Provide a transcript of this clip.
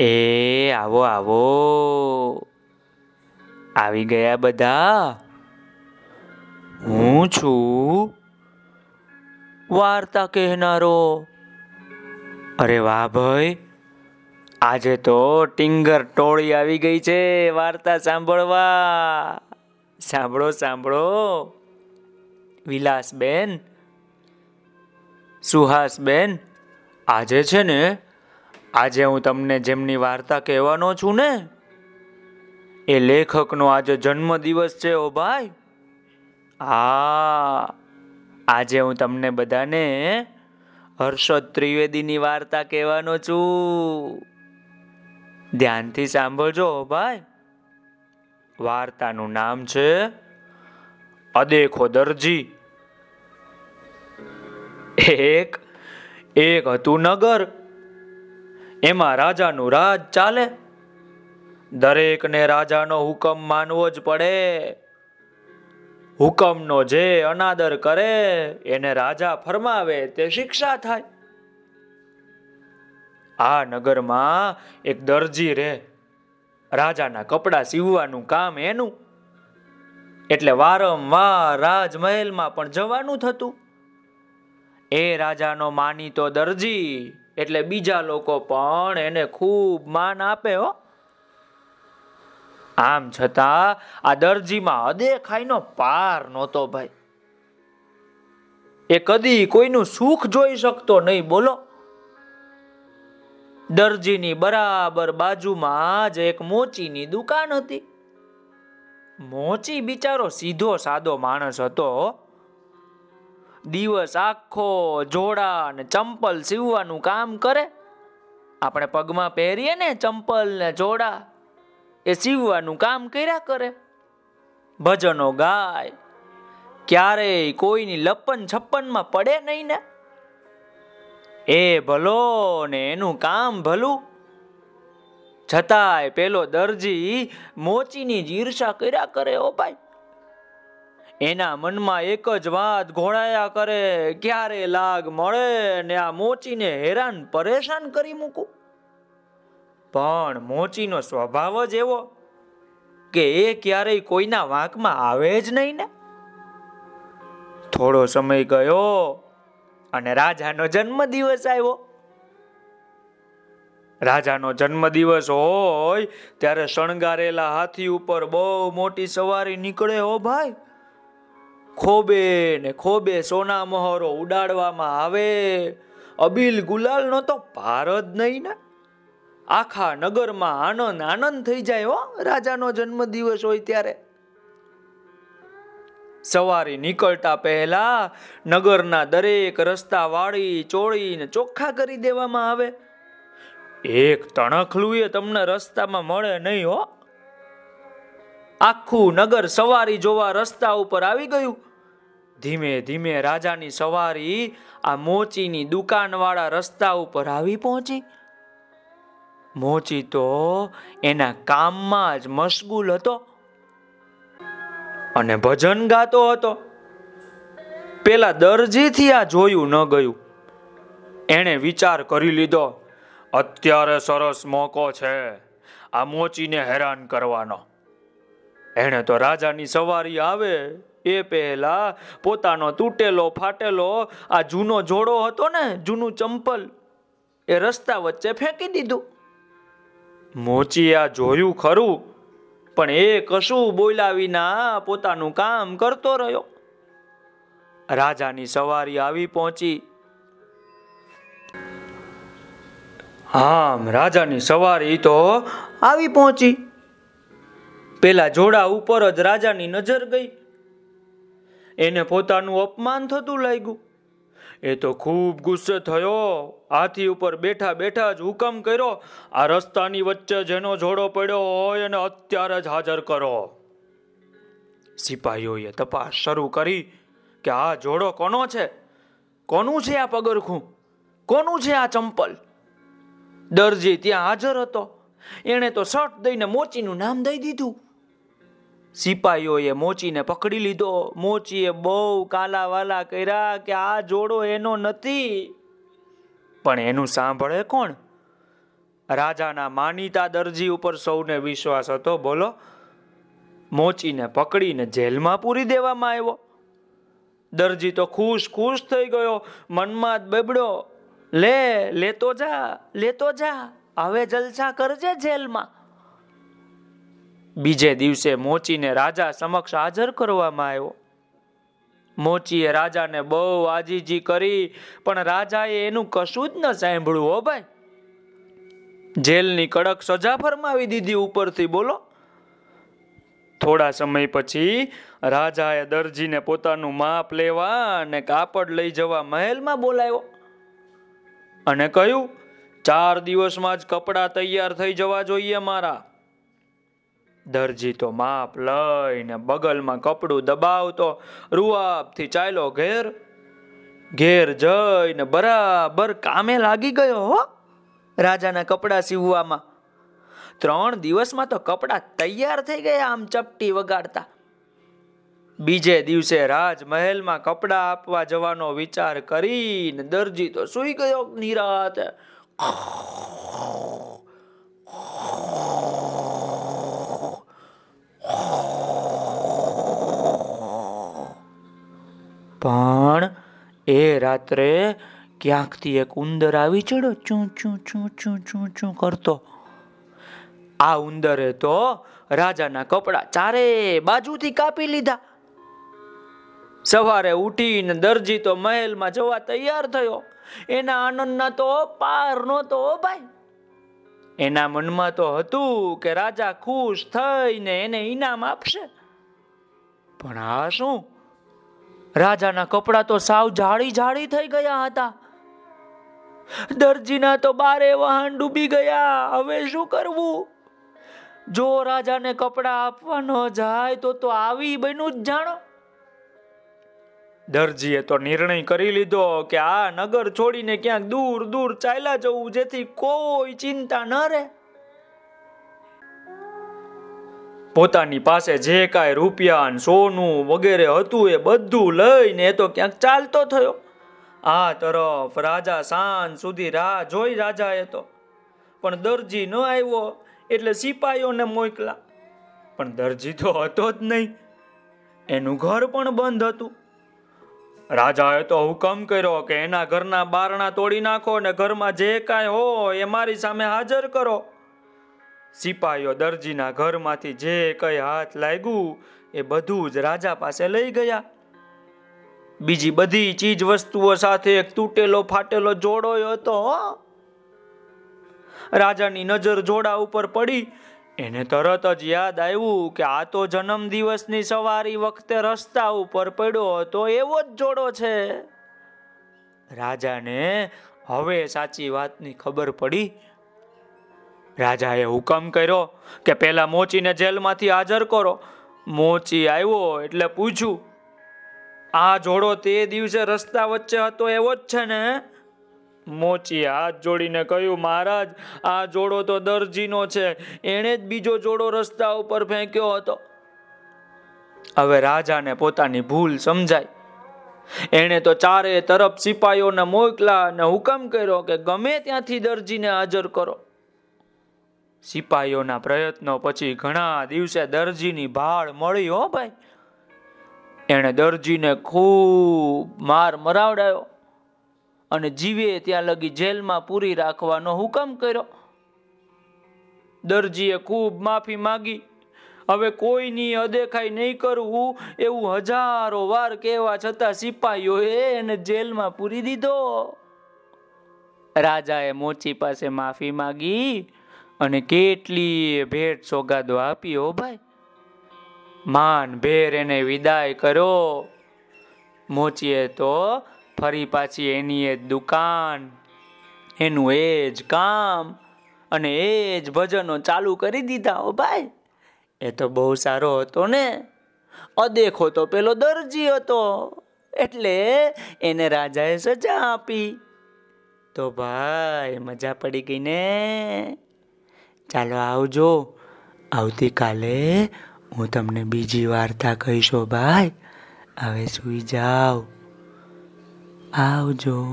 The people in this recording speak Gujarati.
એ, આવો આવો. આવી ગયા બધા? હું છું? વાર્તા કહેનારો. અરે વાહ ભાઈ. આજે તો ટિંગર ટોળી આવી ગઈ છે, વાર્તા સાંભળવા. સાંભળો સાંભળો. વિલાસબેન સુહાસબેન આજે છે ને આજે હું તમને જેમની વાર્તા કહેવાનો છું ને, એ લેખકનો આજે જન્મદિવસ છે ઓ ભાઈ. હા, આજે હું તમને બધાને હર્ષદ ત્રિવેદીની વાર્તા કહેવાનો છું. ધ્યાનથી સાંભળજો ભાઈ. વાર્તાનું નામ છે અદેખો દરજી. એક એક હતું નગર. એમાં રાજાનું રાજ ચાલે. દરેકને રાજાનો હુકમ માનવો જ પડે. હુકમનો જે અનાદર કરે, એને રાજા ફરમાવે, તે શિક્ષા થાય. આ નગરમાં એક દરજી રે. રાજાના કપડા સીવવાનું કામ એનું. એટલે વારંવાર રાજમહેલમાં પણ જવાનું થતું. એ રાજાનો માનીતો દરજી એટલે બીજા લોકો પણ એને ખૂબ માન આપે, હો. આમ છતાં આ દરજીમાં અદેખાઈનો પાર નહોતો ભાઈ. એ કદી કોઈનું સુખ જોઈ શકતો નહીં, બોલો. દરજીની બરાબર બાજુમાં જ એક મોચીની દુકાન હતી. મોચી બિચારો સીધો સાદો માણસ હતો દિવસ આખો જોડા ને ચંપલ સીવવાનું કામ કરે. આપણે પગમાં પહેરીએ ને ચંપલ ને જોડા, એ સીવવાનું કામ કર્યા કરે. ભજનો ગાય, ક્યારેય કોઈની લપન છપ્પનમાં પડે નહીં ને. એ ભલો ને એનું કામ ભલું. છતાંય પેલો દરજી મોચીની જ ઈર્ષા કર્યા કરે ઓ ભાઈ. એના મનમાં એક જ વાત ઘોડાયા કરે, ક્યારે લાગ મળે ને આ મોચીને હેરાન પરેશાન કરી મૂકું? પણ મોચીનો સ્વભાવ જ એવો કે એ ક્યારેય કોઈના વાંકમાં આવે જ નહીં ને. થોડો સમય ગયો અને રાજાનો જન્મદિવસ આવ્યો. રાજાનો જન્મદિવસ હોય ત્યારે શણગારેલા હાથી ઉપર બહુ મોટી સવારી નીકળે હો ભાઈ ખોબે ને ખોબે સોના મહોરો ઉડાડવામાં આવે. અબીલ ગુલાલ નો તો પાર જ નહીં ને. આખા નગરમાં આનંદ આનંદ થઈ જાય હો, રાજાનો જન્મદિવસ હોય ત્યારે. સવારી નીકળતા પહેલા નગરના દરેક રસ્તા વાળી, ચોળીને ચોખ્ખા કરી દેવામાં આવે. એક તણખલું એ તમને રસ્તામાં મળે નહીં હો. આખું નગર સવારી જોવા રસ્તા ઉપર આવી ગયું. ધીમે ધીમે રાજાની સવારી આ મોચીની દુકાનવાળા રસ્તા ઉપર આવી પહોંચી. મોચી તો એના કામમાં જ મશગુલ હતો અને ભજન ગાતો હતો. પેલા દરજીથી આ જોયું ન ગયું. એણે વિચાર કરી લીધો, અત્યારે સરસ મોકો છે. આ મોચીને હેરાન કરવાનો. એણે તો રાજાની સવારી આવે. એ પહેલા પોતાનો તૂટેલો, ફાટેલો, આ જૂનો જોડો હતો ને, જૂનું ચંપલ, એ રસ્તા વચ્ચે ફેંકી દીધું. મોચી આ જોયું ખરું, પણ એ કશું બોલ્યા વિના પોતાનું કામ કરતો રહ્યો. રાજાની સવારી આવી પહોંચી. આમ રાજાની સવારી તો આવી પહોંચી. પેલા જોડા ઉપર જ રાજાની નજર ગઈ. એને પોતાનું અપમાન થતું લાગ્યું. એ તો ખૂબ ગુસ્સે થયો. હાથી ઉપર બેઠા બેઠા જ હુકમ કર્યો, આ રસ્તાની વચ્ચે જેનો જોડો પડ્યો હોય એને અત્યારે જ હાજર કરો. સિપાહીઓએ તપાસ શરૂ કરી કે આ જોડો કોનો છે? કોનું છે આ પગરખું? કોનું છે આ ચંપલ? દરજી ત્યાં હાજર હતો. એણે તો શર્ટ દઈને મોચીનું નામ દઈ દીધું. સિપાહીઓએ મોચીને પકડી લીધો. મોચીએ બહુ કાલાવાલા કર્યા કે આ જોડો એનો નથી. પણ એનું સાંભળે કોણ? રાજાના માનીતા દરજી ઉપર સૌને વિશ્વાસ હતો. બોલો, મોચીને પકડીને જેલમાં પૂરી દેવામાં આવ્યો. દરજી તો ખુશ ખુશ થઈ ગયો. મનમાં જ બેબડ્યો. લે, લેતો જા લેતો જા. હવે જલસા કરજે જેલમાં. બીજે દિવસે મોચીને રાજા સમક્ષ હાજર કરવામાં આવ્યો. મોચીએ રાજાને બહુ આજીજી કરી, પણ રાજાએ એનું કશું જ ન સાંભળ્યું, હો ભાઈ. જેલની કડક સજા ફરમાવી દીધી ઉપરથી, બોલો. થોડા સમય પછી રાજાએ દરજીને પોતાનું માપ લેવા અને કાપડ લઈ જવા મહેલમાં બોલાવ્યો અને કહ્યું, ચાર દિવસમાં જ કપડાં તૈયાર થઈ જવા જોઈએ મારા. દરજી તો માપ લઈને બગલમાં કપડું દબાવતો, રૂઆબથી ચાલ્યો ઘેર ઘેર જઈને બરાબર કામે લાગી ગયો હો રાજાના કપડાં સીવવામાં. ત્રણ દિવસમાં તો કપડાં તૈયાર થઈ ગયા આમ ચપટી વગાડતા. બીજે દિવસે રાજમહેલમાં કપડાં આપવા જવાનો વિચાર કરીને દરજી તો સુઈ ગયો નિરાતે. પણ એ રાત્રે ક્યાંકથી એક ઉંદર આવી ચડ્યો, ચૂં ચૂં ચૂં ચૂં ચૂં ચૂં કરતો. આ ઉંદરે તો રાજાના કપડા ચારે બાજુથી કાપી લીધા. સવારે ઉઠીને દરજી તો મહેલમાં જવા તૈયાર થયો. એના આનંદના તો પાર નહોતો ભાઈ. એના મનમાં તો હતું કે રાજા ખુશ થઈને એને ઈનામ આપશે. પણ આ શું? રાજાના કપડા તો સાવ જાળી જાળી થઈ ગયા હતા. દરજીના તો બારે વાહન ડૂબી ગયા. હવે શું કરવું? જો રાજાને કપડા આપવા ન જાય તો તો આવી બન્યું જ જાણો. દરજીએ તો નિર્ણય કરી લીધો કે આ નગર છોડીને ક્યાંક દૂર દૂર ચાલ્યા જવું જેથી કોઈ ચિંતા ન રહે. પોતાની પાસે જે કાંઈ રૂપિયા સોનું વગેરે હતું એ બધું લઈને એ તો ક્યાંક ચાલતો થયો. આ તરફ રાજા સાંજ સુધી રાહ જોઈ રાજાએ તો. પણ દરજી ન આવ્યો એટલે સિપાહીઓને મોકલા. પણ દરજી તો હતો જ નહીં. એનું ઘર પણ બંધ હતું. રાજાએ તો હુકમ કર્યો કે એના ઘરના બારણા તોડી નાખો ને ઘરમાં જે કાંઈ હોય એ મારી સામે હાજર કરો. સિપાહીઓ દરજીના ઘરમાંથી જે કઈ હાથ લાગ્યું, એ બધું જ રાજા પાસે લઈ ગયા. બીજી બધી ચીજ વસ્તુઓ સાથે એક તૂટેલો ફાટેલો જોડો હતો રાજાની નજર જોડા ઉપર પડી. એને તરત જ યાદ આવ્યું કે આ તો જન્મ દિવસની સવારી વખતે રસ્તા ઉપર પડ્યો હતો, એવો જ જોડો છે. રાજાને હવે સાચી વાતની ખબર પડી. રાજાએ હુકમ કર્યો કે પેલા મોચીને જેલમાંથી હાજર કરો. મોચી આવ્યો એટલે પૂછ્યું, આ જોડો તે દિવસે રસ્તા વચ્ચે હતો એવો જ છે ને? મોચી હાથ જોડીને કહ્યું, મહારાજ, આ જોડો તો દરજીનો છે. એણે જ બીજો જોડો રસ્તા ઉપર ફેંક્યો હતો. હવે રાજાને પોતાની ભૂલ સમજાય એણે તો ચારે તરફ સિપાહીઓને મોકલા અને હુકમ કર્યો કે ગમે ત્યાંથી દરજીને હાજર કરો. સિપાહીઓના પ્રયત્નો પછી ઘણા દિવસે દરજીની ભાળ મળી હો ભાઈ. એણે દરજીને ખૂબ માર મરાવડાયો અને જીવે ત્યાં લગી જેલમાં પૂરી રાખવાનો હુકમ કર્યો. દરજીએ ખૂબ માફી માંગી. હવે કોઈની અદેખાઈ નહીં કરવું એવું હજારો વાર કહેવા છતાં સિપાહીઓએ એને જેલમાં પૂરી દીધો. રાજાએ મોચી પાસે માફી માંગી અને કેટલી ભેટ સોગાદો આપી હો ભાઈ? માન ભેર એને વિદાય કર્યો મોચીએ તો ફરી પાછી એની એ દુકાન, એનું એ જ કામ અને એ જ ભજનો ચાલુ કરી દીધા હો ભાઈ. એ તો બહુ સારો હતો ને. અદેખો તો પેલો દરજી હતો, એટલે એને રાજાએ સજા આપી. તો ભાઈ મજા પડી ગઈ ને. ચાલો આવજો. આવતીકાલે હું તમને બીજી વાર્તા કહીશો ભાઈ. હવે સુઈ જાઓ. આવજો.